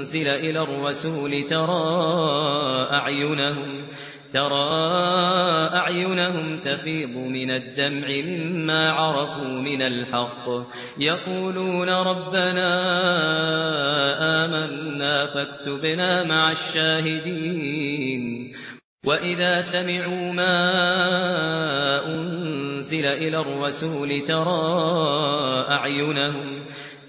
أنزل إلى الرسول ترى أعينهم ترى أعينهم تفيض من الدمع مما عرفوا من الحق. يقولون ربنا آمنا فاكتبنا مع الشاهدين. وَإِذَا سَمِعُوا مَا أُنْزِلَ إِلَى الرَّسُولِ تَرَى أَعْيُنَهُمْ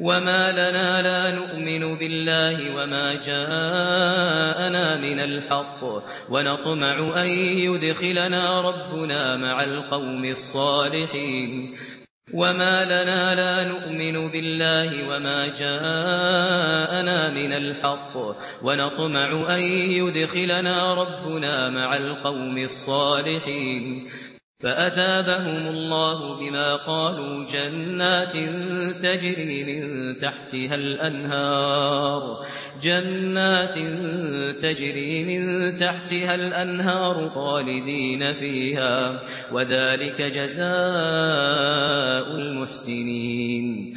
وما لنا لا نؤمن بالله وما جاءنا من الحق ونطمع أن يدخلنا ربنا مع القوم الصالحين وما لنا لا نؤمن بالله وما جاءنا من الحق ونطمع أن يدخلنا ربنا مع القوم الصالحين فأثابهم الله بما قالوا جنات تجري من تحتها الأنهار جنات تجري من تحتها الأنهار خالدين فيها وذلك جزاء المحسنين.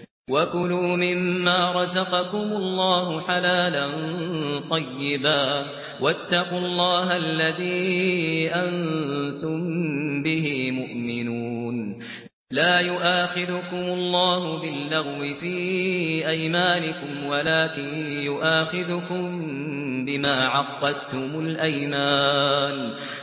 وَكُلُوا مِمَّا رَزَقَكُمُ اللَّهُ حَلَالًا طَيِّبًا وَاتَّقُوا اللَّهَ الَّذِي أَنْتُمْ بِهِ مُؤْمِنُونَ لا يؤاخذكم الله باللغو في أيمانكم ولكن يؤاخذكم بما عقدتم الأيمان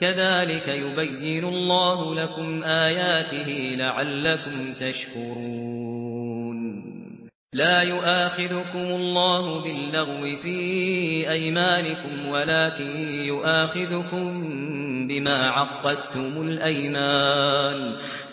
كذلك يبين الله لكم آياته لعلكم تشكرون. لا يؤاخذكم الله باللغو في أيمانكم ولكن يؤاخذكم بما عقدتم الأيمان.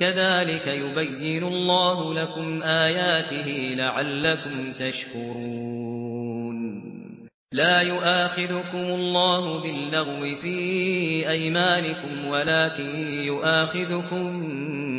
كذلك يبين الله لكم آياته لعلكم تشكرون. لا يؤاخذكم الله باللغو في أيمانكم ولكن يؤاخذكم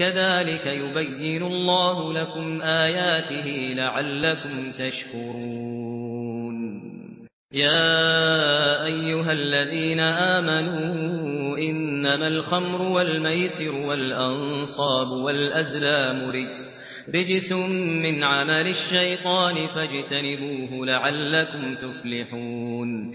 كذلك يبين الله لكم آياته لعلكم تشكرون. يا أيها الذين آمنوا إنما الخمر والميسر والأنصاب والأزلام رجس رجس من عمل الشيطان فاجتنبوه لعلكم تفلحون.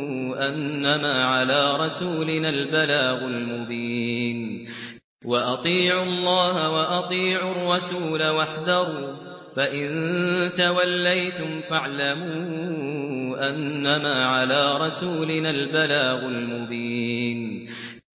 وأنما على رسولنا البلاغ المبين. وأطيعوا الله وأطيعوا الرسول واحذروا فإن توليتم فاعلموا أنما على رسولنا البلاغ المبين.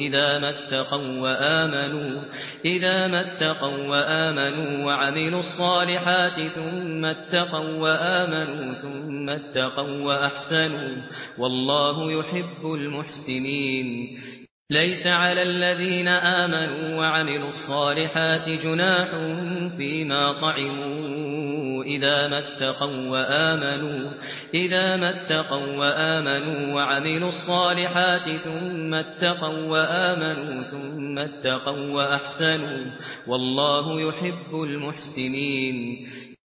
إذا ما اتقوا وآمنوا إذا ما اتقوا وآمنوا وعملوا الصالحات ثم اتقوا وآمنوا ثم اتقوا وأحسنوا والله يحب المحسنين. ليس على الذين آمنوا وعملوا الصالحات جناح فيما طعموا. إذا ما اتقوا وآمنوا إذا ما اتقوا وآمنوا وعملوا الصالحات ثم اتقوا وآمنوا ثم اتقوا وأحسنوا والله يحب المحسنين.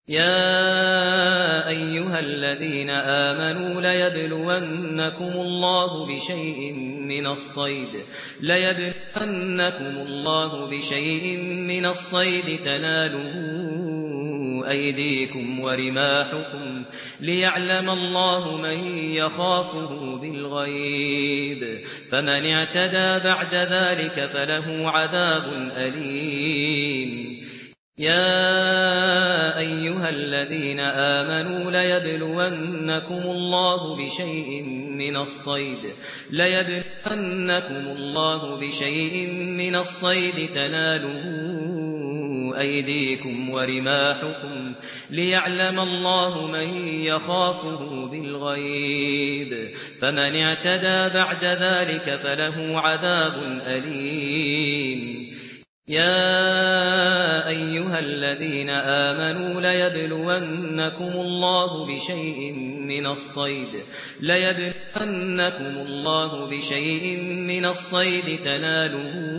يا أيها الذين آمنوا لا يبلونكم الله بشيء من الصيد لا يبلونكم الله بشيء من الصيد تنالون أيديكم ورماحكم ليعلم الله من يخافه بالغيب. فمن اعتدى بعد ذلك فله عذاب أليم. يا أيها الذين آمنوا لا يبلونكم الله بشيء من الصيد. لا يبلونكم الله بشيء من الصيد تنالون أيديكم ورماحكم ليعلم الله من يخافه بالغيب. فمن اعتدى بعد ذلك فله عذاب أليم. يا أيها الذين آمنوا لا يبلونكم الله بشيء من الصيد. لا يبلونكم الله بشيء من الصيد. تنالون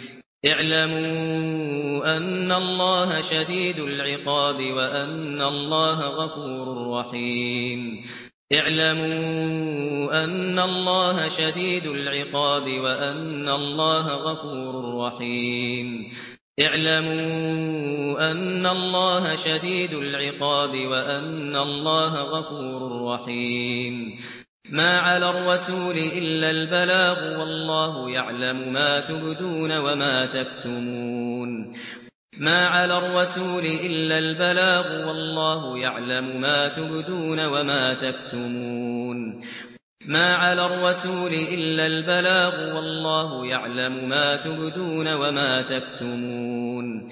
اعلموا أن الله شديد العقاب وأن الله غفور رحيم. اعلموا أن الله شديد العقاب وأن الله غفور رحيم. اعلموا أن الله شديد العقاب وأن الله غفور رحيم. ما على الرسول إلا البلاغ والله يعلم ما تبدون وما تكتمون. ما على الرسول إلا البلاغ والله يعلم ما تبدون وما تكتمون. ما على الرسول إلا البلاغ والله يعلم ما تبدون وما تكتمون.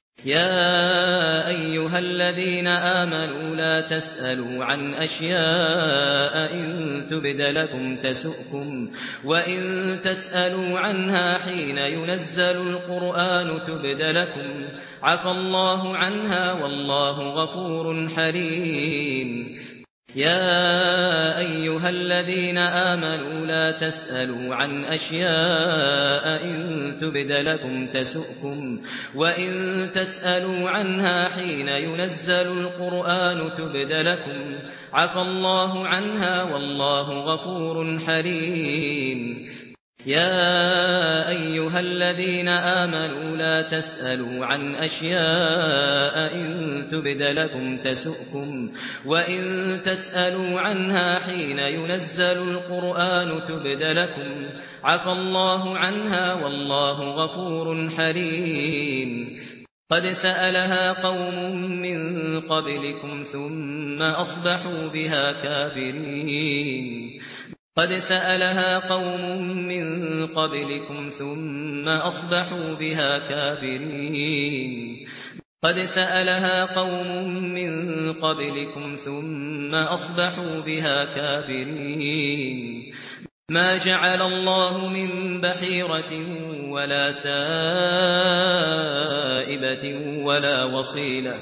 يا أيها الذين آمنوا لا تسألوا عن أشياء إن تبد لكم تسؤكم وإن تسألوا عنها حين ينزل القرآن تبد لكم عفا الله عنها والله غفور حليم يا أيها الذين آمنوا لا تسألوا عن أشياء إن تبد لكم تسؤكم وإن تسألوا عنها حين ينزل القرآن تبد لكم عفا الله عنها والله غفور حليم يا أيها الذين آمنوا لا تسألوا عن أشياء إن تبد لكم تسؤكم وإن تسألوا عنها حين ينزل القرآن تبد لكم عفا الله عنها والله غفور حليم قد سألها قوم من قبلكم ثم أصبحوا بها كافرين قد سألها قوم من قبلكم ثم أصبحوا بها كافرين. قد سألها قوم من قبلكم ثم أصبحوا بها كافرين. ما جعل الله من بحيرة ولا سائبة ولا وصيلة.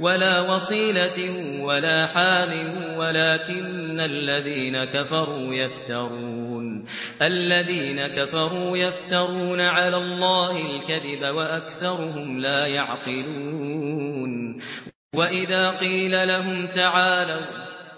ولا وصيلة ولا حام ولكن الذين كفروا يفترون. الذين كفروا يفترون على الله الكذب وأكثرهم لا يعقلون. وإذا قيل لهم تعالوا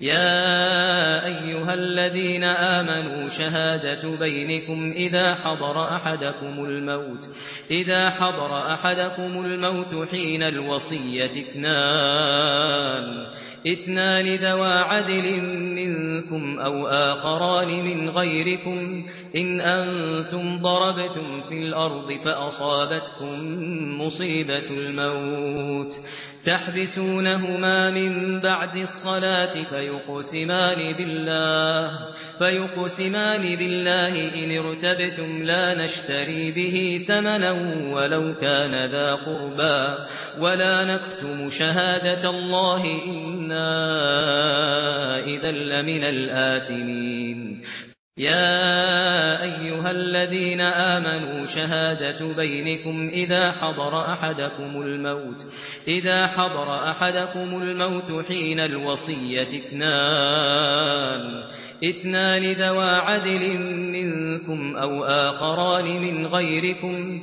يا ايها الذين امنوا شهاده بينكم اذا حضر احدكم الموت اذا حضر احدكم الموت حين الوصيه اثنان اثنان ذوا عدل منكم أو آخران من غيركم. إن أنتم ضربتم في الأرض فأصابتكم مصيبة الموت. تحبسونهما من بعد الصلاة فيقسمان بالله. فيقسمان بالله إن ارتبتم لا نشتري به ثمنا ولو كان ذا قربا ولا نكتم شهادة الله إن كنا إذا لمن الآثمين. يا أيها الذين آمنوا شهادة بينكم إذا حضر أحدكم الموت إذا حضر أحدكم الموت حين الوصية اثنان اثنان ذوى عدل منكم أو آخران من غيركم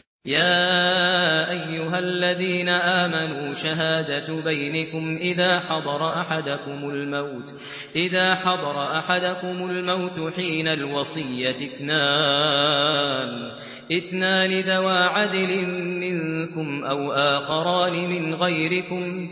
يا ايها الذين امنوا شهاده بينكم اذا حضر احدكم الموت اذا حضر احدكم الموت حين الوصيه اثنان اثنان ذوى عدل منكم أو اخران من غيركم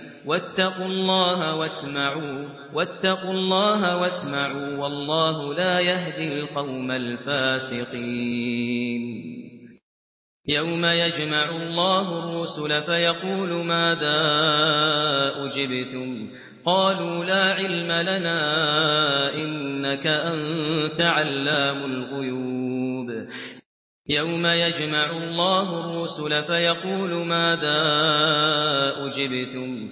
واتقوا الله واسمعوا واتقوا الله واسمعوا والله لا يهدي القوم الفاسقين. يوم يجمع الله الرسل فيقول ماذا أجبتم؟ قالوا لا علم لنا إنك أنت علام الغيوب. يوم يجمع الله الرسل فيقول ماذا أجبتم؟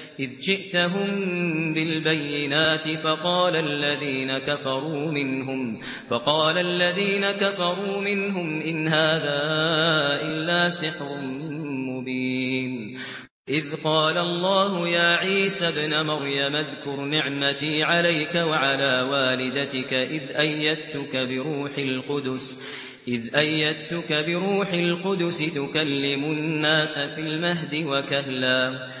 إذ جئتهم بالبينات فقال الذين كفروا منهم فقال الذين كفروا منهم إن هذا إلا سحر مبين. إذ قال الله يا عيسى ابن مريم اذكر نعمتي عليك وعلى والدتك إذ أيدتك بروح القدس إذ أيدتك بروح القدس تكلم الناس في المهد وكهلا.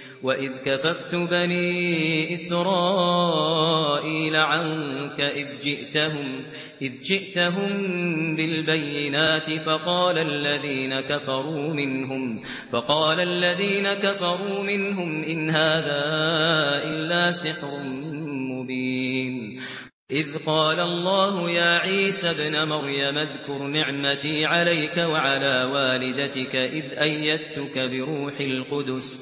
وَإِذْ كَفَفْتُ بَنِي إِسْرَائِيلَ عَنكَ إِذْ جِئْتَهُمْ إِذْ جِئْتَهُمْ بِالْبَيِّنَاتِ فَقَالَ الَّذِينَ كَفَرُوا مِنْهُمْ فَقَالَ الَّذِينَ كَفَرُوا مِنْهُمْ إِنْ هَذَا إِلَّا سِحْرٌ مُبِينٌ. إذ قال الله يا عيسى ابن مريم اذكر نعمتي عليك وعلى والدتك إذ أيدتك بروح القدس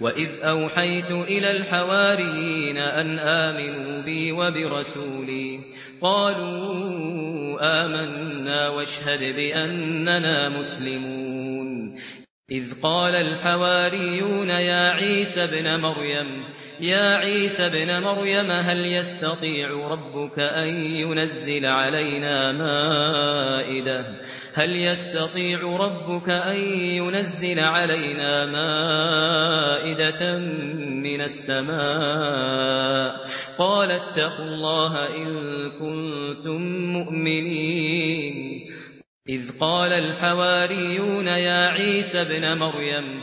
وَإِذْ أَوْحَيْتُ إِلَى الْحَوَارِيِّينَ أَنْ آمِنُوا بِي وَبِرَسُولِي قَالُوا آمَنَّا وَاشْهَدْ بِأَنَّنَا مُسْلِمُونَ إِذْ قَالَ الْحَوَارِيُّونَ يَا عِيسَى ابْنَ مَرْيَمَ يا عيسى ابن مريم هل يستطيع ربك أن ينزل علينا مائدة هل يستطيع ربك أن ينزل علينا مائدة من السماء؟ قال اتقوا الله إن كنتم مؤمنين. إذ قال الحواريون يا عيسى بن مريم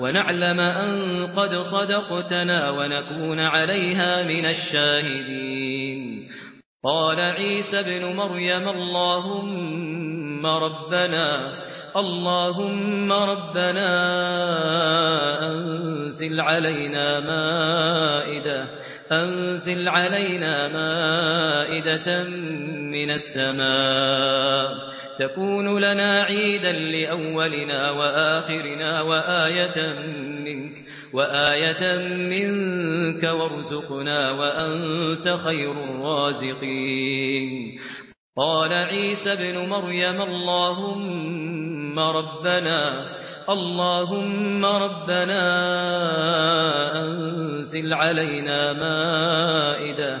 ونعلم أن قد صدقتنا ونكون عليها من الشاهدين. قال عيسى ابن مريم اللهم ربنا اللهم ربنا أنزل علينا مائدة أنزل علينا مائدة من السماء. تكون لنا عيدا لأولنا وآخرنا وآية منك, وآية منك وارزقنا وأنت خير الرازقين. قال عيسى بن مريم اللهم ربنا اللهم ربنا أنزل علينا مائدة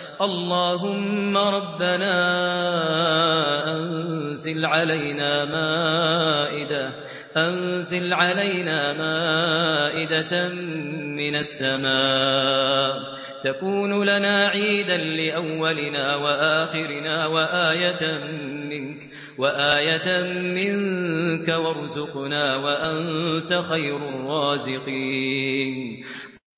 اللهم ربنا أنزل علينا مائدة أنزل علينا مائدة من السماء. تكون لنا عيدا لأولنا وآخرنا وآية منك وآية منك وارزقنا وأنت خير الرازقين.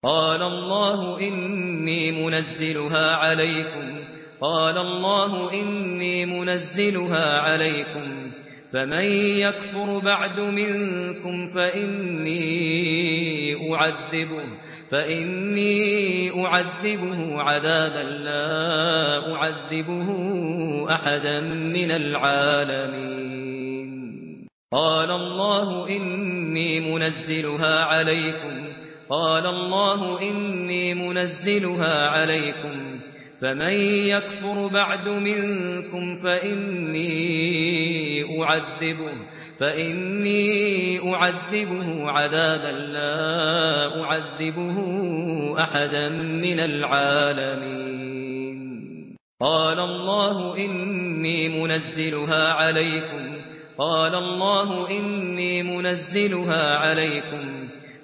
قال الله إني منزلها عليكم. قال الله إني منزلها عليكم. فمن يكفر بعد منكم فإني أعذبه فإني أعذبه عذابا لا أعذبه أحدا من العالمين. قال الله إني منزلها عليكم. قال الله إني منزلها عليكم فمن يكفر بعد منكم فإني أعذبه فإني أعذبه عذابا لا أعذبه أحدا من العالمين. قال الله إني منزلها عليكم قال الله إني منزلها عليكم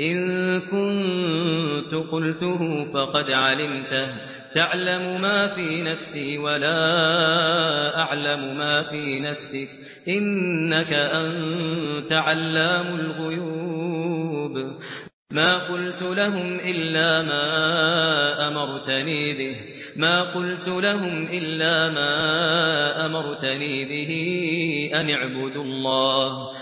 إن كنت قلته فقد علمته. تعلم ما في نفسي ولا أعلم ما في نفسك. إنك أنت علام الغيوب. ما قلت لهم إلا ما أمرتني به. ما قلت لهم إلا ما أمرتني به أن اعبدوا الله.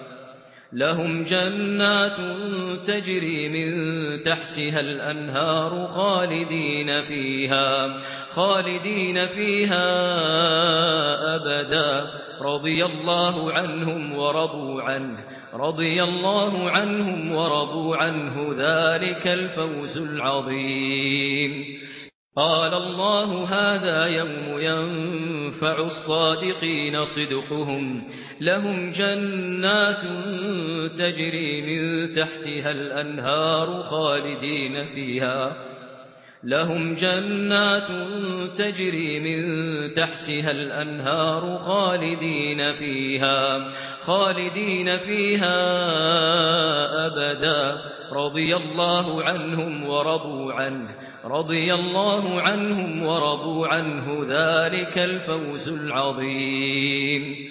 لهم جنات تجري من تحتها الأنهار خالدين فيها خالدين فيها أبدا. رضي الله عنهم ورضوا عنه رضي الله عنهم ورضوا عنه. ذلك الفوز العظيم. قال الله هذا يوم ينفع الصادقين صدقهم لهم جنات تجري من تحتها الأنهار خالدين فيها. لهم جنات تجري من تحتها الأنهار خالدين فيها. خالدين فيها أبدا. رضي الله عنهم ورضوا عنه. رضي الله عنهم ورضوا عنه. ذلك الفوز العظيم.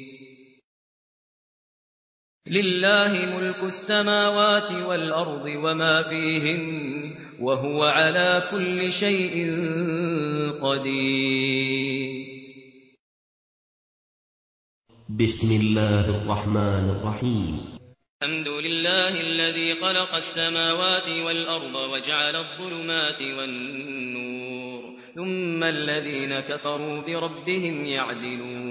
لله ملك السماوات والأرض وما فيهن وهو على كل شيء قدير. بسم الله الرحمن الرحيم. الحمد لله الذي خلق السماوات والأرض وجعل الظلمات والنور ثم الذين كفروا بربهم يعدلون.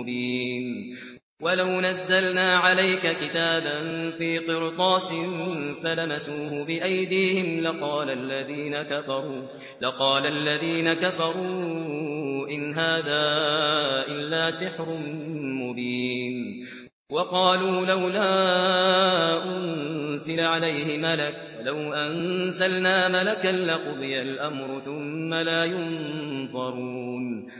مبين. ولو نزلنا عليك كتابا في قرطاس فلمسوه بأيديهم لقال الذين كفروا لقال الذين كفروا إن هذا إلا سحر مبين. وقالوا لولا أنزل عليه ملك لو أنزلنا ملكا لقضي الأمر ثم لا ينظرون.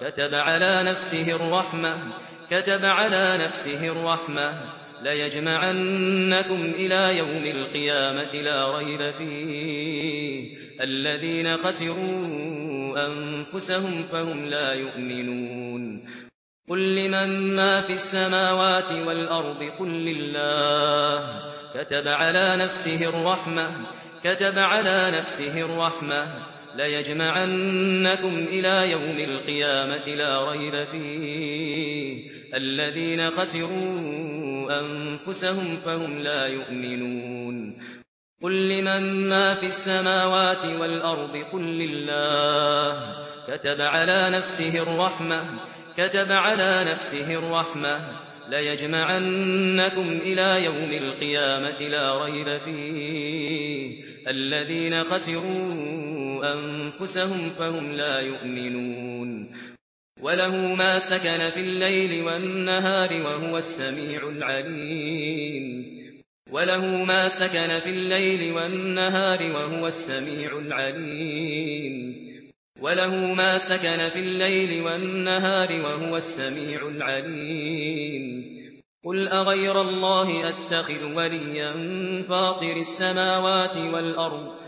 كتب على نفسه الرحمة كتب على نفسه الرحمة. لا يجمعنكم إلى يوم القيامة لا ريب فيه. الذين خسروا أنفسهم فهم لا يؤمنون. قل لمن ما في السماوات والأرض؟ قل لله. كتب على نفسه الرحمة كتب على نفسه الرحمة. ليجمعنكم إلى يوم القيامة لا ريب فيه الذين خسروا أنفسهم فهم لا يؤمنون قل لمن ما في السماوات والأرض قل لله كتب على نفسه الرحمة كتب على نفسه الرحمة لا يجمعنكم إلى يوم القيامة لا ريب فيه الذين خسروا أنفسهم فهم لا يؤمنون وله ما سكن في الليل والنهار وهو السميع العليم وله ما سكن في الليل والنهار وهو السميع العليم وله ما سكن في الليل والنهار وهو السميع العليم قل أغير الله أتخذ وليا فاطر السماوات والأرض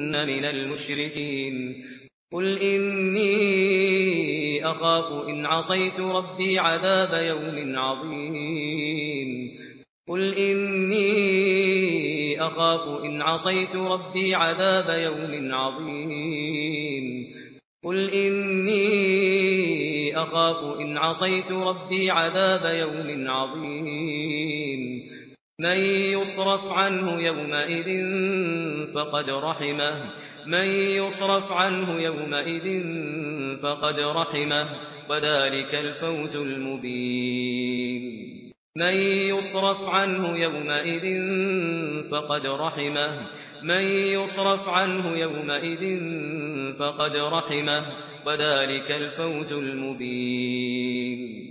كُنَّ مِنَ الْمُشْرِكِينَ قُلْ إِنِّي أَخَافُ إِنْ عَصَيْتُ رَبِّي عَذَابَ يَوْمٍ عَظِيمٍ قُلْ إِنِّي أَخَافُ إِنْ عَصَيْتُ رَبِّي عَذَابَ يَوْمٍ عَظِيمٍ قُلْ إِنِّي أَخَافُ إِنْ عَصَيْتُ رَبِّي عَذَابَ يَوْمٍ عَظِيمٍ من يصرف عنه يومئذ فقد رحمه. من يصرف عنه يومئذ فقد رحمه. وذلك الفوز المبين. من يصرف عنه يومئذ فقد رحمه. من يصرف عنه يومئذ فقد رحمه. وذلك الفوز المبين.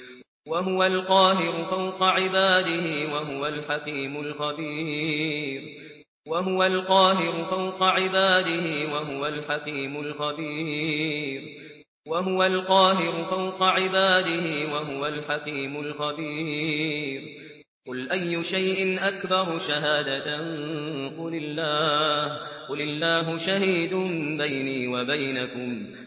وهو القاهر فوق عباده وهو الحكيم الخبير. وهو القاهر فوق عباده وهو الحكيم الخبير. وهو القاهر فوق عباده وهو الحكيم الخبير. قل أي شيء أكبر شهادة؟ قل الله. قل الله شهيد بيني وبينكم.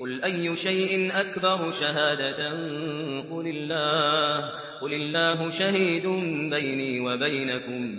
قل أي شيء أكبر شهادة قل الله قل الله شهيد بيني وبينكم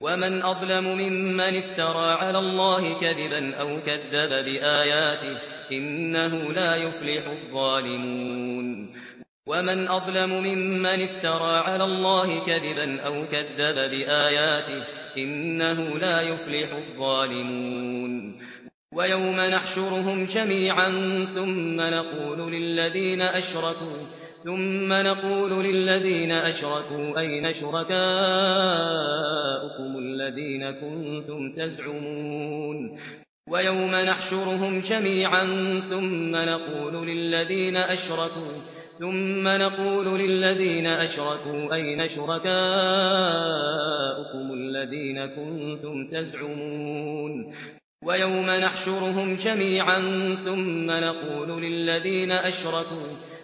ومن أظلم ممن افترى على الله كذبا أو كذب بآياته إنه لا يفلح الظالمون. ومن أظلم ممن افترى على الله كذبا أو كذب بآياته إنه لا يفلح الظالمون. ويوم نحشرهم جميعا ثم نقول للذين أشركوا ثم نقول للذين أشركوا أين شركاؤكم الذين كنتم تزعمون ويوم نحشرهم جميعا ثم نقول للذين أشركوا ثم نقول للذين أشركوا أين شركاؤكم الذين كنتم تزعمون ويوم نحشرهم جميعا ثم نقول للذين أشركوا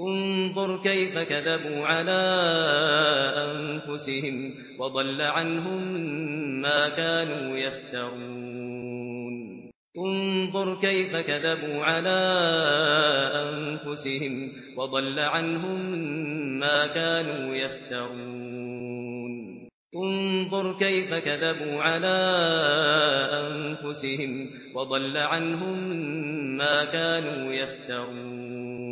انظر كيف كذبوا على أنفسهم وضل عنهم ما كانوا يفترون. انظر كيف كذبوا على أنفسهم وضل عنهم ما كانوا يفترون. انظر كيف كذبوا على أنفسهم وضل عنهم ما كانوا يفترون.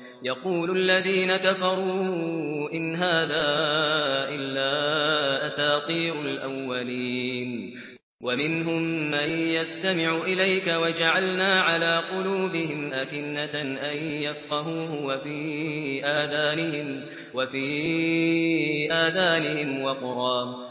يقول الذين كفروا إن هذا إلا أساطير الأولين. ومنهم من يستمع إليك وجعلنا على قلوبهم أكنة أن يفقهوه وفي آذانهم, وفي آذانهم وقرام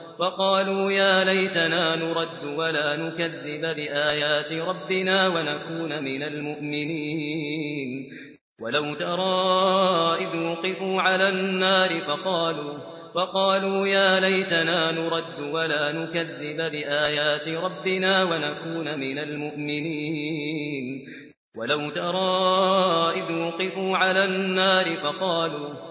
وقالوا يا ليتنا نرد ولا نكذب بآيات ربنا ونكون من المؤمنين. ولو ترى إذ وقفوا على النار فقالوا وقالوا يا ليتنا نرد ولا نكذب بآيات ربنا ونكون من المؤمنين. ولو ترى إذ وقفوا على النار فقالوا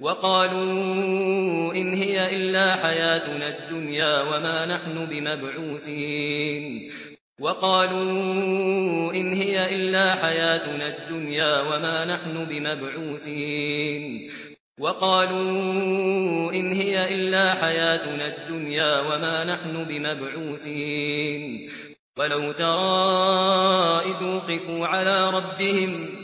وقالوا إن هي إلا حياتنا الدنيا وما نحن بمبعوثين. وقالوا إن هي إلا حياتنا الدنيا وما نحن بمبعوثين. وقالوا إن هي إلا حياتنا الدنيا وما نحن بمبعوثين. ولو ترى إذ وقفوا على ربهم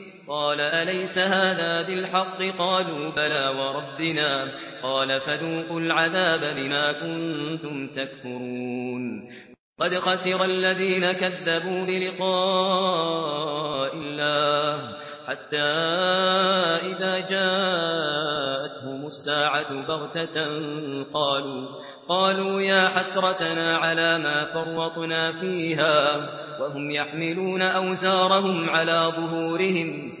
قال أليس هذا بالحق؟ قالوا بلى وربنا. قال فذوقوا العذاب بما كنتم تكفرون. قد خسر الذين كذبوا بلقاء الله حتى إذا جاءتهم الساعة بغتة قالوا قالوا يا حسرتنا على ما فرطنا فيها وهم يحملون أوزارهم على ظهورهم.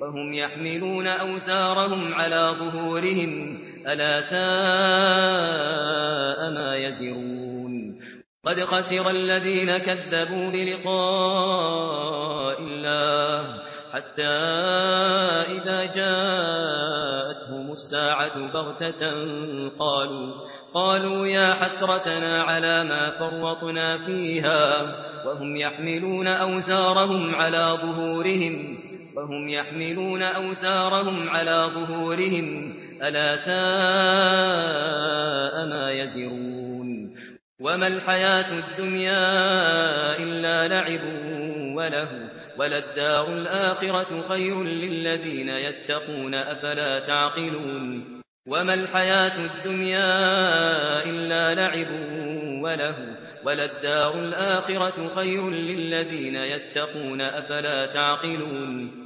وهم يحملون أوسارهم على ظهورهم ألا ساء ما يزرون. قد خسر الذين كذبوا بلقاء الله حتى إذا جاءتهم الساعة بغتة قالوا قالوا يا حسرتنا على ما فرطنا فيها وهم يحملون أوسارهم على ظهورهم. وهم يحملون أوسارهم على ظهورهم ألا ساء ما يزرون. وما الحياة الدنيا إلا لعب وله وللدار الآخرة خير للذين يتقون أفلا تعقلون. وما الحياة الدنيا إلا لعب وله وللدار الآخرة خير للذين يتقون أفلا تعقلون.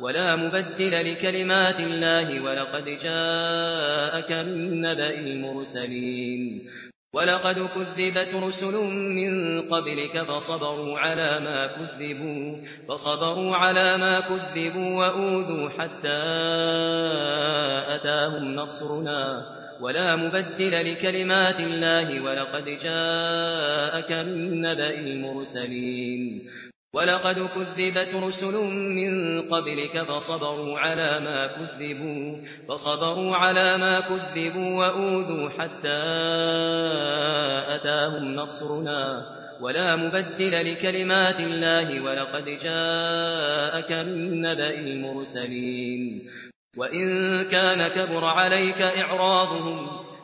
ولا مبدل لكلمات الله ولقد جاءك من نبأ المرسلين. ولقد كذبت رسل من قبلك فصبروا على ما كذبوا فصبروا على ما كذبوا وأوذوا حتى أتاهم نصرنا. ولا مبدل لكلمات الله ولقد جاءك من نبأ المرسلين. ولقد كذبت رسل من قبلك فصبروا على ما كذبوا فصبروا على ما كذبوا واوذوا حتى اتاهم نصرنا ولا مبدل لكلمات الله ولقد جاءك من نبأ المرسلين وان كان كبر عليك اعراضهم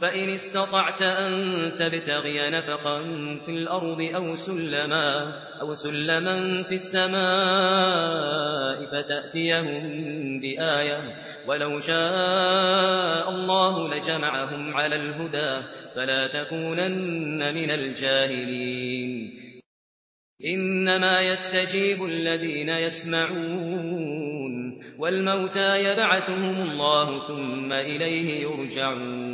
فإن استطعت أن تبتغي نفقا في الأرض أو سلما, أو سلما في السماء فتأتيهم بآية ولو شاء الله لجمعهم على الهدى فلا تكونن من الجاهلين إنما يستجيب الذين يسمعون والموتى يبعثهم الله ثم إليه يرجعون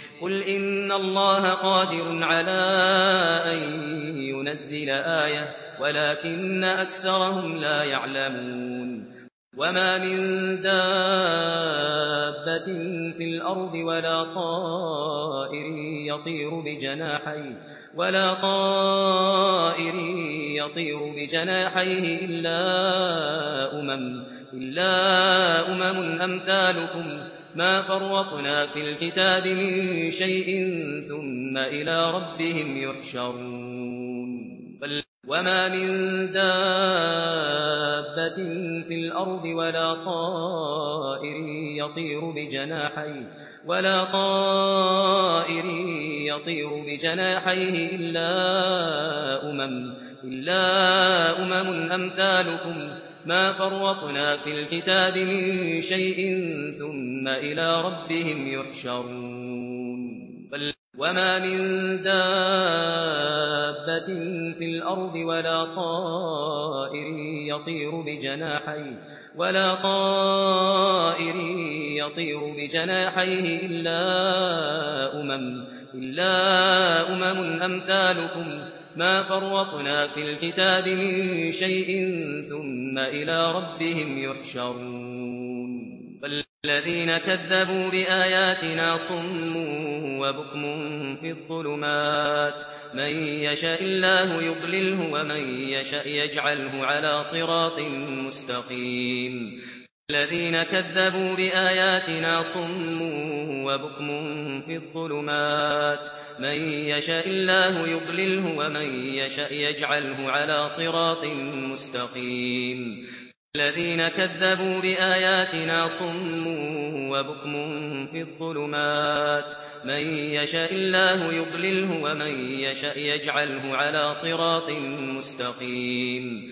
قل إن الله قادر على أن ينزل آية ولكن أكثرهم لا يعلمون وما من دابة في الأرض ولا طائر يطير بجناحيه ولا طائر يطير بجناحيه إلا أمم إلا أمم أمثالكم ما فرطنا في الكتاب من شيء ثم إلى ربهم يحشرون. وما من دابة في الأرض ولا طائر يطير بجناحي ولا طائر يطير بجناحيه إلا أمم إلا أمم أمثالكم. ما فرطنا في الكتاب من شيء ثم إلى ربهم يحشرون. وما من دابة في الأرض ولا طائر يطير بجناحي ولا طائر يطير بجناحيه إلا أمم إلا أمم أمثالكم. ما فرطنا في الكتاب من شيء ثم إلى ربهم يحشرون. فالذين كذبوا بآياتنا صم وبكم في الظلمات. من يشاء الله يضلله ومن يشاء يجعله على صراط مستقيم. الذين كذبوا بآياتنا صم وبكم في الظلمات. من يشاء الله يضلله ومن يشاء يجعله على صراط مستقيم. الذين كذبوا بآياتنا صم وبكم في الظلمات. من يشاء الله يضلله ومن يشاء يجعله على صراط مستقيم.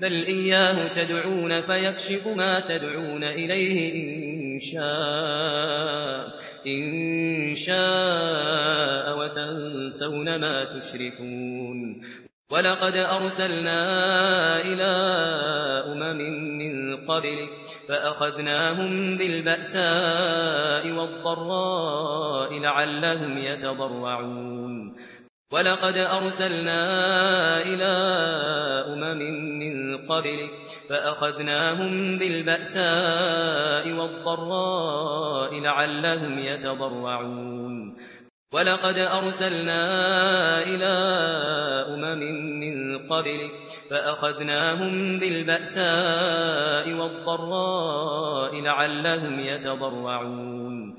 بل إياه تدعون فيكشف ما تدعون إليه إن شاء, إن شاء وتنسون ما تشركون. ولقد أرسلنا إلى أمم من قبلك فأخذناهم بالبأساء والضراء لعلهم يتضرعون. وَلَقَدْ أَرْسَلْنَا إِلَى أُمَمٍ مِّن قبل فَأَخَذْنَاهُم بِالْبَأْسَاءِ وَالضَّرَّاءِ لَعَلَّهُمْ يَتَضَرَّعُونَ وَلَقَدْ أَرْسَلْنَا إِلَى أُمَمٍ مِّن قبل فَأَخَذْنَاهُم بِالْبَأْسَاءِ وَالضَّرَّاءِ لَعَلَّهُمْ يَتَضَرَّعُونَ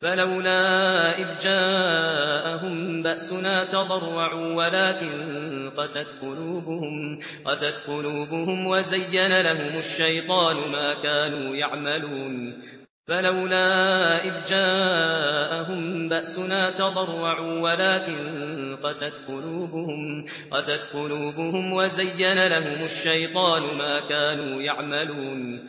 فلولا إذ جاءهم بأسنا تضرعوا ولكن قست قلوبهم, قست قلوبهم وزين لهم الشيطان ما كانوا يعملون. فلولا إذ جاءهم بأسنا تضرعوا ولكن قست قلوبهم, قست قلوبهم وزين لهم الشيطان ما كانوا يعملون.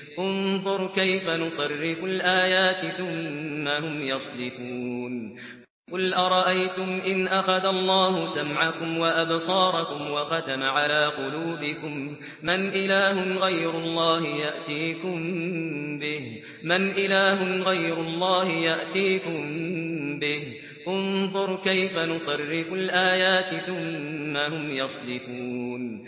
انظر كيف نصرف الآيات ثم هم يصدفون. قل أرأيتم إن أخذ الله سمعكم وأبصاركم وختم على قلوبكم؟ من إله غير الله يأتيكم به. من إله غير الله يأتيكم به. انظر كيف نصرف الآيات ثم هم يصدفون.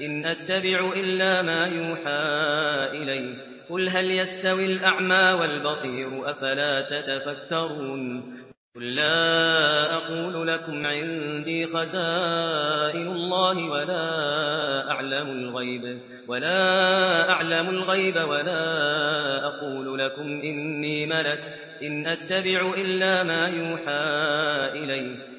إن أتبع إلا ما يوحى إليه قل هل يستوي الأعمى والبصير أفلا تتفكرون قل لا أقول لكم عندي خزائن الله ولا أعلم الغيب ولا أعلم الغيب ولا أقول لكم إني ملك إن أتبع إلا ما يوحى إليه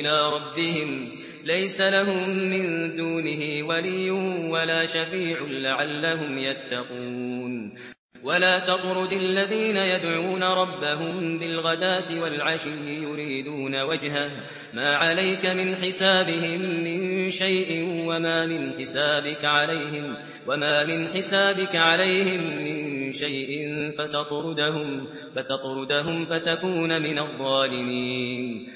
إلى ربهم ليس لهم من دونه ولي ولا شفيع لعلهم يتقون. ولا تطرد الذين يدعون ربهم بالغداة والعشي يريدون وجهه. ما عليك من حسابهم من شيء وما من حسابك عليهم وما من حسابك عليهم من شيء فتطردهم فتطردهم فتكون من الظالمين.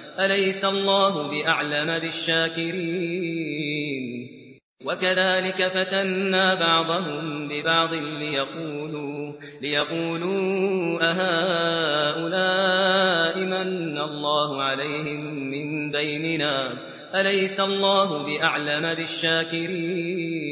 أليس الله بأعلم بالشاكرين؟ وكذلك فتنا بعضهم ببعض ليقولوا ليقولوا أهؤلاء من الله عليهم من بيننا؟ أليس الله بأعلم بالشاكرين؟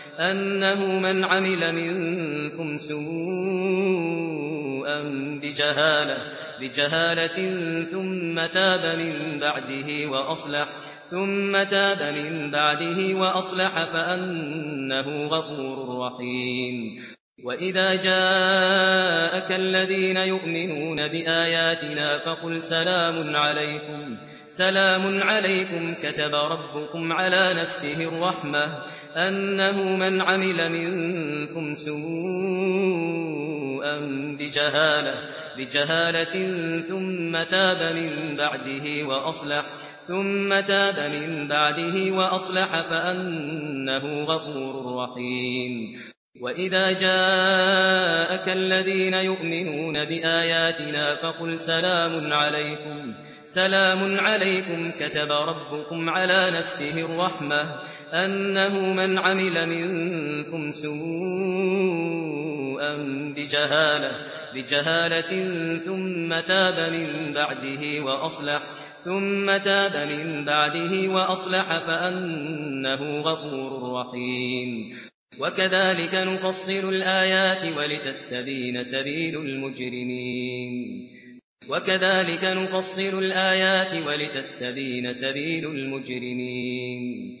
أنه من عمل منكم سوءا بجهالة, بجهالة ثم تاب من بعده وأصلح ثم تاب من بعده وأصلح فأنه غفور رحيم. وإذا جاءك الذين يؤمنون بآياتنا فقل سلام عليكم سلام عليكم كتب ربكم على نفسه الرحمة. أنه من عمل منكم سوءا بجهالة, بجهالة ثم تاب من بعده وأصلح ثم تاب من بعده وأصلح فأنه غفور رحيم. وإذا جاءك الذين يؤمنون بآياتنا فقل سلام عليكم سلام عليكم كتب ربكم على نفسه الرحمة. أنه من عمل منكم سوءا بجهالة, بجهالة ثم تاب من بعده وأصلح ثم تاب من بعده وأصلح فأنه غفور رحيم. وكذلك نفصل الآيات ولتستبين سبيل المجرمين. وكذلك نفصل الآيات ولتستبين سبيل المجرمين.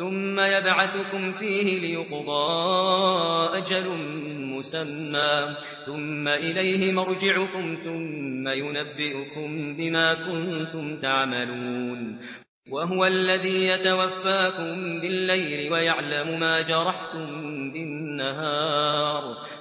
ثم يبعثكم فيه ليقضى أجل مسمى. ثم إليه مرجعكم ثم ينبئكم بما كنتم تعملون. وهو الذي يتوفاكم بالليل ويعلم ما جرحتم بالنهار.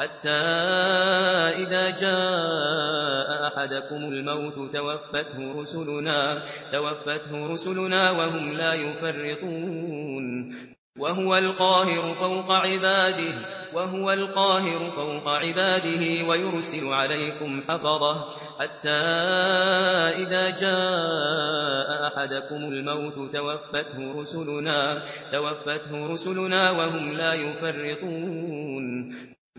حتى إذا جاء أحدكم الموت توفته رسلنا, توفته رسلنا وهم لا يفرطون. وهو القاهر فوق عباده وهو القاهر فوق عباده ويرسل عليكم حفظه. حتى إذا جاء أحدكم الموت توفته رسلنا, توفته رسلنا وهم لا يفرطون.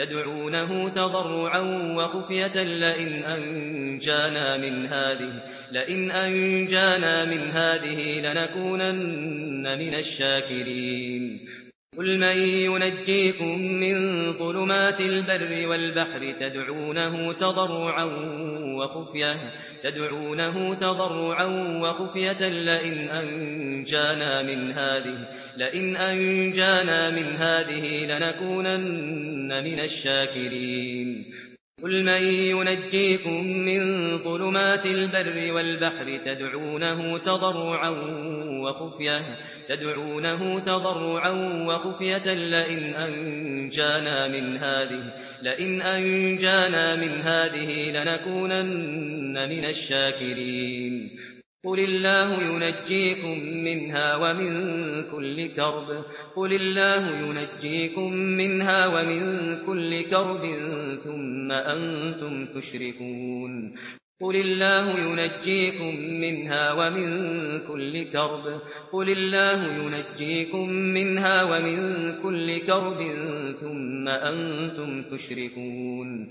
تدعونه تضرعا وخفية لئن أنجانا من هذه لئن أنجانا من هذه لنكونن من الشاكرين. قل من ينجيكم من ظلمات البر والبحر تدعونه تضرعا وخفية تدعونه تضرعا وخفية لئن أنجانا من هذه لئن أنجانا من هذه لنكونن من الشاكرين. قل من ينجيكم من ظلمات البر والبحر تدعونه تضرعا وخفية تدعونه تضرعا وخفية. لئن أنجانا من هذه لئن أنجانا من هذه لنكونن من الشاكرين. قل الله ينجيكم منها ومن كل كرب قل الله ينجيكم منها ومن كل كرب ثم أنتم تشركون قل الله ينجيكم منها ومن كل كرب قل الله ينجيكم منها ومن كل كرب ثم أنتم تشركون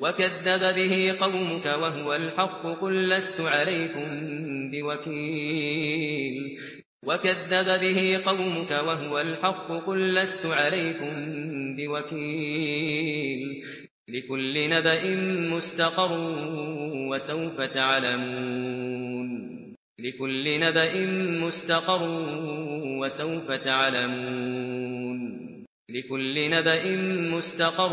وكذب به قومك وهو الحق قل لست عليكم بوكيل. وكذب به قومك وهو الحق قل لست عليكم بوكيل. لكل نبأ مستقر وسوف تعلمون. لكل نبأ مستقر وسوف تعلمون. لكل نبأ مستقر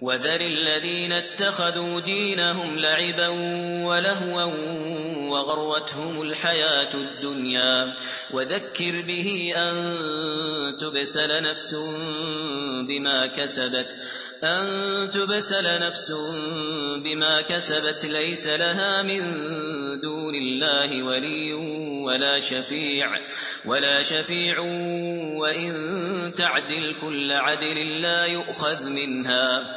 وذر الذين اتخذوا دينهم لعبا ولهوا وغروتهم الحياة الدنيا. وذكر به أن تبسل نفس بما كسبت. أن تبسل نفس بما كسبت. ليس لها من دون الله ولي ولا شفيع. ولا شفيع وإن تعدل كل عدل لا يؤخذ منها.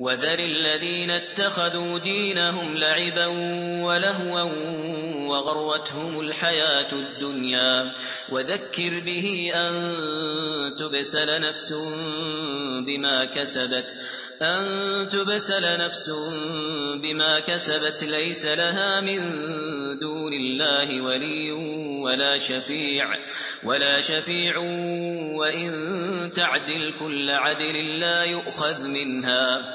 وذر الذين اتخذوا دينهم لعبا ولهوا وَغَرَّتْهُمُ الحياة الدنيا. وذكر به أن تبسل نفس بما كسبت أن تبسل نفس بما كسبت ليس لها من دون الله ولي ولا شفيع ولا شفيع وإن تعدل كل عدل لا يؤخذ منها.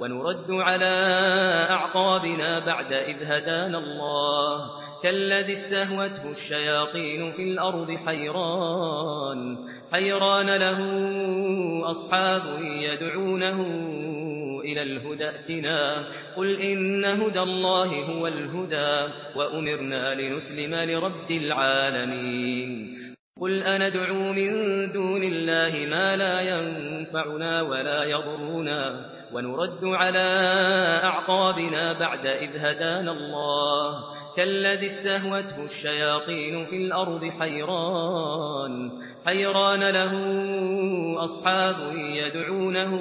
ونرد على أعقابنا بعد إذ هدانا الله. كالذي استهوته الشياطين في الأرض حيران. حيران له أصحاب يدعونه إلى الهدى اتنا قل إن هدى الله هو الهدى وأمرنا لنسلم لرب العالمين. قل أندعو من دون الله ما لا ينفعنا ولا يضرنا. ونرد على أعقابنا بعد إذ هدان الله كالذي استهوته الشياطين في الأرض حيران. حيران له أصحاب يدعونه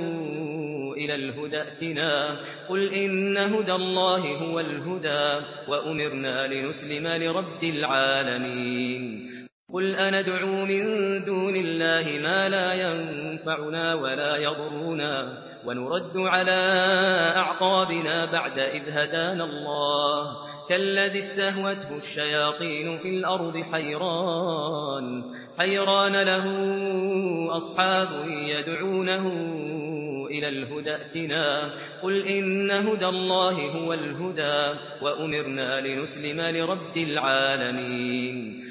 إلى الهدى اتنا قل إن هدى الله هو الهدى وأمرنا لنسلم لرب العالمين. قل أندعو من دون الله ما لا ينفعنا ولا يضرنا. ونرد على أعقابنا بعد إذ هدانا الله. كالذي استهوته الشياطين في الأرض حيران. حيران له أصحاب يدعونه إلى الهدى اتنا قل إن هدى الله هو الهدى وأمرنا لنسلم لرب العالمين.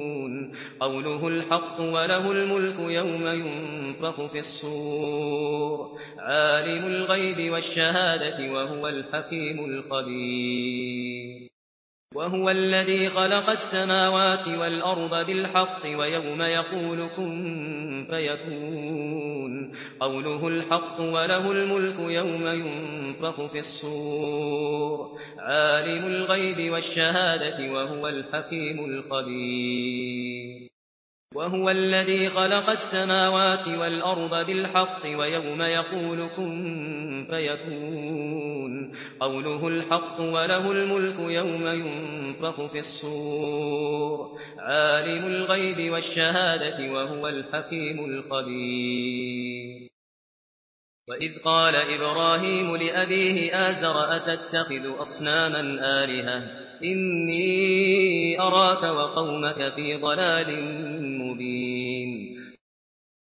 ينفقون قوله الحق وله الملك يوم ينفق في الصور عالم الغيب والشهادة وهو الحكيم القبير وهو الذي خلق السماوات والأرض بالحق ويوم يقول كن فيكون ينفقون قوله الحق وله الملك يوم ينفق في الصور عالم الغيب والشهادة وهو الحكيم القبير وهو الذي خلق السماوات والأرض بالحق ويوم يقول كن فيكون قوله الحق وله الملك يوم ينفخ في الصور عالم الغيب والشهادة وهو الحكيم القبير وإذ قال إبراهيم لأبيه آزر أتتخذ أصناما آلهة؟ إني أراك وقومك في ضلال مبين.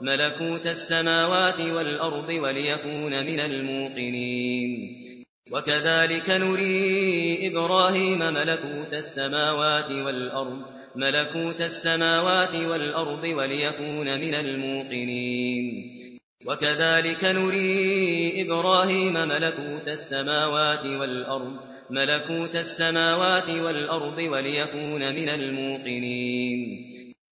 ملكوت السماوات والأرض وليكون من الموقنين. وكذلك نري إبراهيم ملكوت السماوات والأرض ملكوت السماوات والأرض وليكون من الموقنين. وكذلك نري إبراهيم ملكوت السماوات والأرض ملكوت السماوات والأرض وليكون من الموقنين.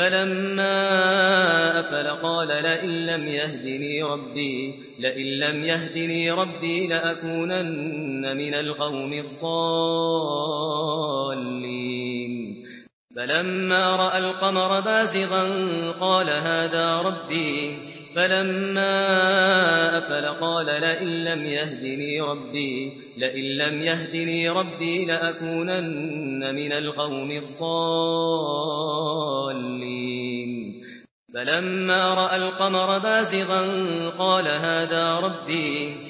فلما أفل قال لئن لم يهدني ربي لئن لم يهدني ربي لأكونن من القوم الضالين. فلما رأى القمر بازغا قال هذا ربي فلما أفل قال لئن لم يهدني ربي لئن لم يهدني ربي لأكونن من القوم الضالين. فلما رأى القمر بازغا قال هذا ربي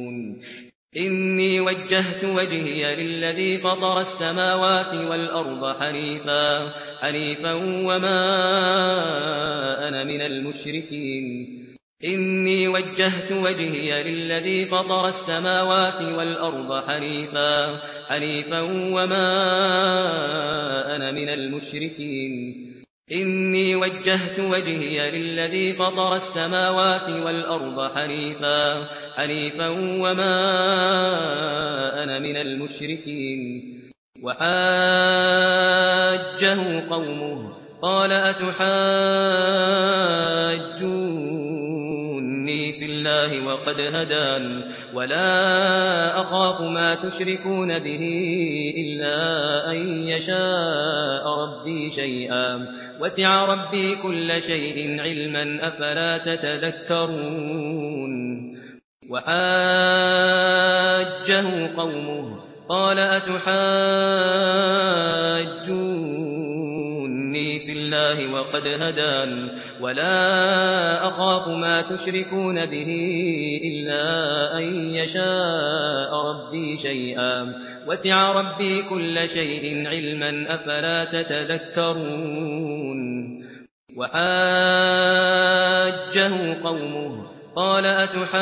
إني وجهت وجهي للذي فطر السماوات والأرض حنيفا حنيفا وما أنا من المشركين. إني وجهت وجهي للذي فطر السماوات والأرض حنيفا حنيفا وما أنا من المشركين. إني وجهت وجهي للذي فطر السماوات والأرض حنيفا حنيفا وما أنا من المشركين. وحاجه قومه قال أتحاجوني في الله وقد هدان ولا أخاف ما تشركون به إلا أن يشاء ربي شيئا. وسع ربي كل شيء علما أفلا تتذكرون وحاجه قومه قال أتحاجون إني في الله وقد هدان ولا أخاف ما تشركون به إلا أن يشاء ربي شيئا. وسع ربي كل شيء علما أفلا تتذكرون. وحاجه قومه قال أتحاجون؟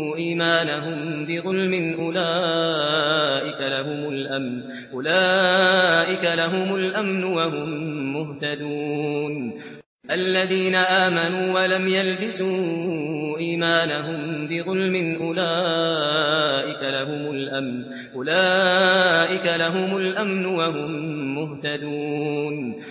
إيمانهم بظلم أولئك لهم الأمن أولئك لهم الأمن وهم مهتدون. الذين آمنوا ولم يلبسوا إيمانهم بظلم أولئك لهم الأمن أولئك لهم الأمن وهم مهتدون.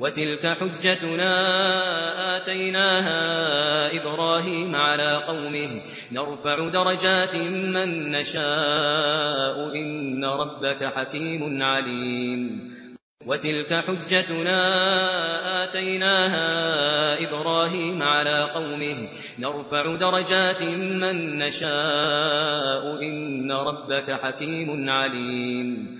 وتلك حجتنا آتيناها إبراهيم على قومه. نرفع درجات من نشاء. إن ربك حكيم عليم. وتلك حجتنا آتيناها إبراهيم على قومه. نرفع درجات من نشاء. إن ربك حكيم عليم.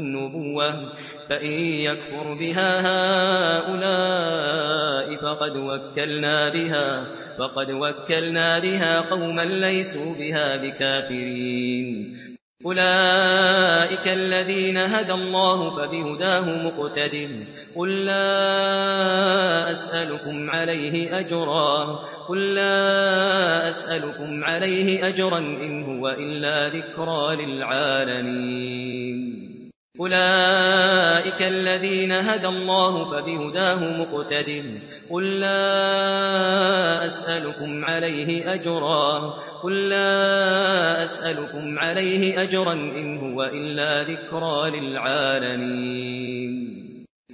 النبوة فإن يكفر بها هؤلاء فقد وكلنا بها فقد وكلنا بها قوما ليسوا بها بكافرين. أولئك الذين هدى الله فبهداه مقتدر. قل لا أسألكم عليه أجرا. قل لا أسألكم عليه أجرا إن هو إلا ذكرى للعالمين. أولئك الذين هدى الله فبهداه مقتده قل لا أسألكم عليه أجرا قل لا أسألكم عليه أجرا إن هو إلا ذكرى للعالمين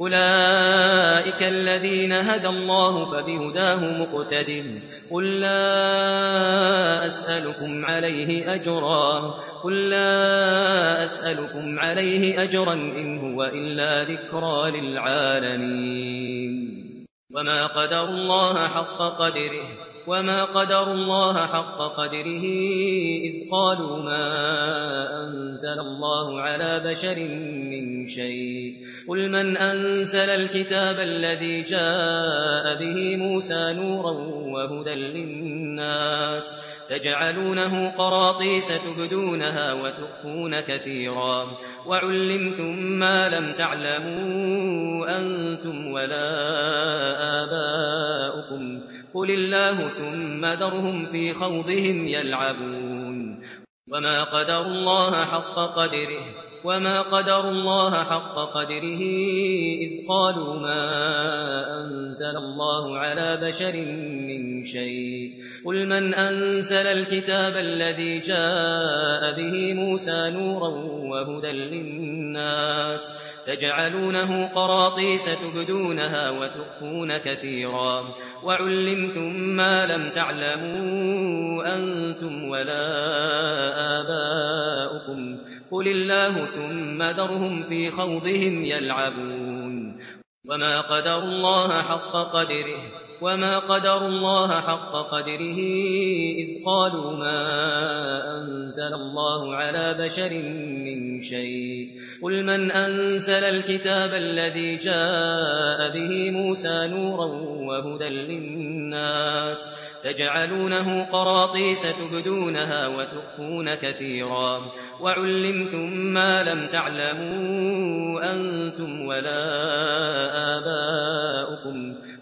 أولئك الذين هدى الله فبهداه مقتدر قل لا أسألكم عليه أجرا. قل لا أسألكم عليه أجرا إن هو إلا ذكرى للعالمين. وما قدر الله حق قدره. وما قدر الله حق قدره إذ قالوا ما أنزل الله على بشر من شيء قل من أنزل الكتاب الذي جاء به موسى نورا وهدى للناس تجعلونه قراطيس تبدونها وتقفون كثيرا وعلمتم ما لم تعلموا أنتم ولا آباؤكم قل الله ثم ذرهم في خوضهم يلعبون وما قدر الله حق قدره وما قدر الله حق قدره إذ قالوا ما أنزل الله على بشر من شيء قل من أنزل الكتاب الذي جاء به موسى نورا وهدى للناس تجعلونه قراطيس تبدونها وتقفون كثيرا وعلمتم ما لم تعلموا أنتم ولا آباؤكم قل الله ثم ذرهم في خوضهم يلعبون وما قدر الله حق قدره وما قدر الله حق قدره إذ قالوا ما أنزل الله على بشر من شيء قل من أنزل الكتاب الذي جاء به موسى نورا وهدى للناس تجعلونه قراطيس تبدونها وتقفون كثيرا وعلمتم ما لم تعلموا أنتم ولا آباؤكم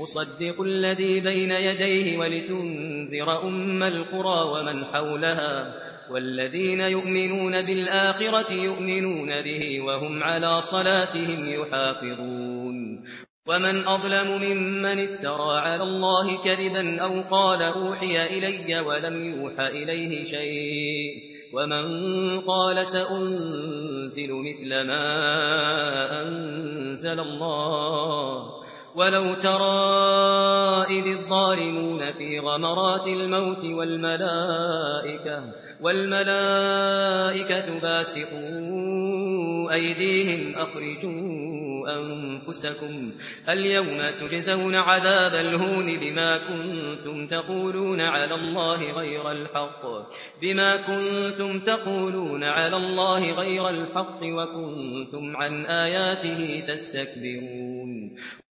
مصدق الذي بين يديه ولتنذر أم القرى ومن حولها والذين يؤمنون بالآخرة يؤمنون به وهم على صلاتهم يحافظون ومن أظلم ممن اترى على الله كذبا أو قال أوحي إلي ولم يوحى إليه شيء ومن قال سأنزل مثل ما أنزل الله ولو ترى إذ الظالمون في غمرات الموت والملائكة والملائكة باسقوا أيديهم أخرجوا أنفسكم اليوم تجزون عذاب الهون بما كنتم تقولون على الله غير الحق بما كنتم تقولون على الله غير الحق وكنتم عن آياته تستكبرون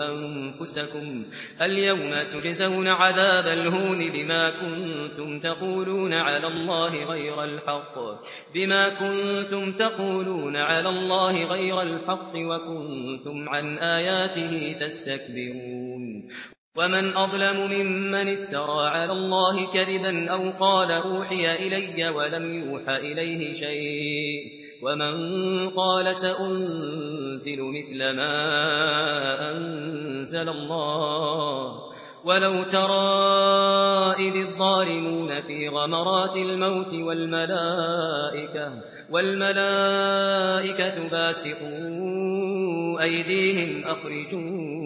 أنفسكم اليوم تجزون عذاب الهون بما كنتم تقولون على الله غير الحق بما كنتم تقولون على الله غير الحق وكنتم عن آياته تستكبرون ومن أظلم ممن افترى على الله كذبا أو قال أوحي إلي ولم يوحى إليه شيء ومن قال سأنزل مثل ما أنزل الله ولو ترى إذ الظالمون في غمرات الموت والملائكة والملائكة باسقوا أيديهم أخرجون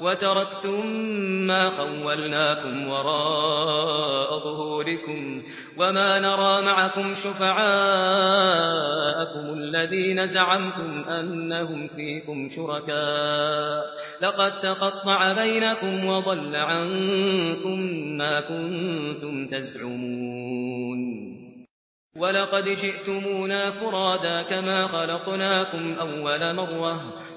وتركتم ما خولناكم وراء ظهوركم وما نرى معكم شفعاءكم الذين زعمتم أنهم فيكم شركاء لقد تقطع بينكم وضل عنكم ما كنتم تزعمون ولقد جئتمونا فرادا كما خلقناكم أول مرة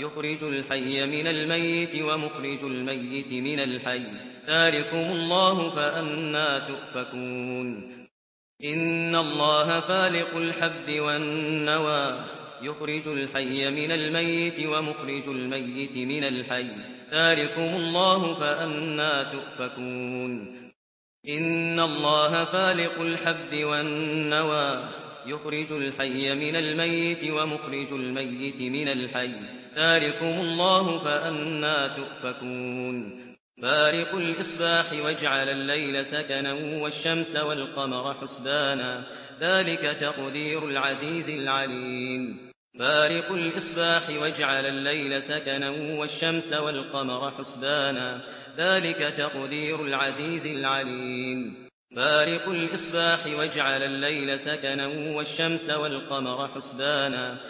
يخرج الحي من الميت ومخرج الميت من الحي. تاركم الله فأنا تؤفكون. إن الله فالق الحب والنوى. يخرج الحي من الميت ومخرج الميت من الحي. تاركم الله فأنا تؤفكون. إن الله فالق الحب والنوى. يخرج الحي من الميت ومخرج الميت من الحي. ذلكم الله فأنا تؤفكون. فارق الإصباح واجعل الليل سكنا والشمس والقمر حسبانا. ذلك تقدير العزيز العليم. فارق الإصباح واجعل الليل سكنا والشمس والقمر حسبانا. ذلك تقدير العزيز العليم. فارق الإصباح واجعل الليل سكنا والشمس والقمر حسبانا.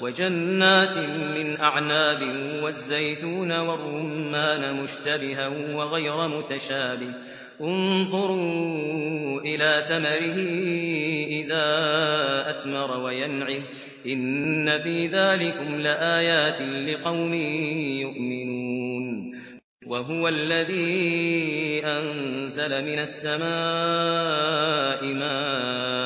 وجنات من أعناب والزيتون والرمان مشتبها وغير متشابه. انظروا إلى ثمره إذا أثمر وينعه. إن في ذلكم لآيات لقوم يؤمنون. وهو الذي أنزل من السماء ماء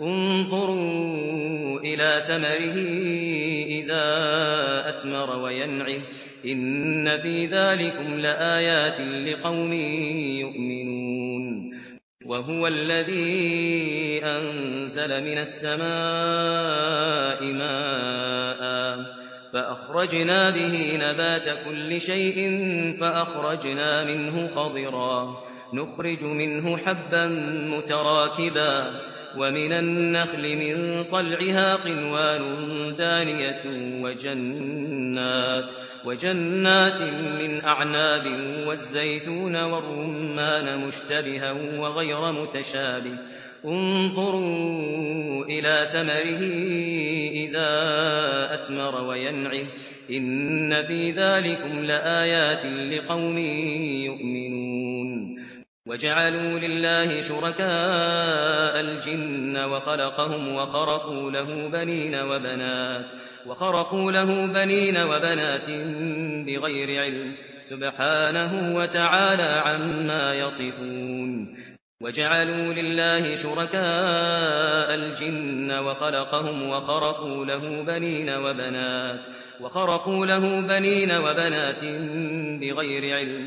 انظروا إلى ثمره إذا أثمر وينعه إن في ذلكم لآيات لقوم يؤمنون وهو الذي أنزل من السماء ماء فأخرجنا به نبات كل شيء فأخرجنا منه خضرا نخرج منه حبا متراكبا ومن النخل من طلعها قنوان دانية وجنات وجنات من أعناب والزيتون والرمان مشتبها وغير متشابه. انظروا إلى ثمره إذا أثمر وينعه. إن في ذلكم لآيات لقوم يؤمنون. وجعلوا لله شركاء الجن وخلقهم وخرقوا له بنين وبنات وخرقوا له بنين وبنات بغير علم سبحانه وتعالى عما يصفون وجعلوا لله شركاء الجن وخلقهم وخرقوا له بنين وبنات وخرقوا له بنين وبنات بغير علم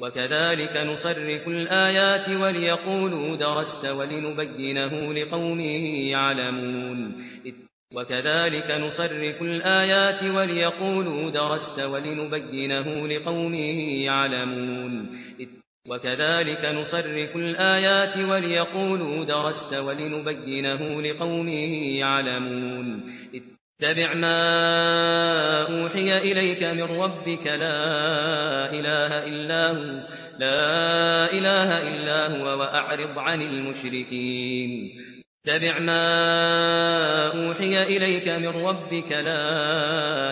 وكذلك نصرف الآيات وليقولوا درست ولنبينه لقوم يعلمون. وكذلك نصرف الآيات وليقولوا درست ولنبينه لقوم يعلمون. وكذلك نصرف الآيات وليقولوا درست ولنبينه لقوم يعلمون. اتبع ما أوحي إليك من ربك لا إله إلا هو لا إله إلا هو وأعرض عن المشركين. اتبع ما أوحي إليك من ربك لا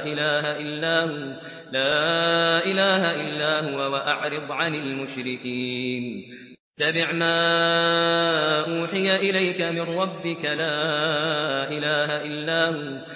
إله إلا هو لا إله إلا هو وأعرض عن المشركين. اتبع ما أوحي إليك من ربك لا إله إلا هو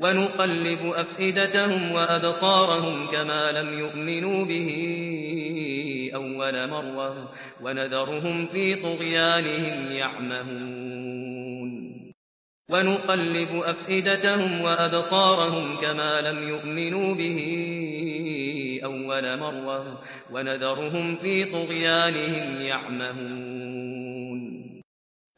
ونقلب أفئدتهم وأبصارهم كما لم يؤمنوا به أول مرة ونذرهم في طغيانهم يعمهون. ونقلب أفئدتهم وأبصارهم كما لم يؤمنوا به أول مرة ونذرهم في طغيانهم يعمهون.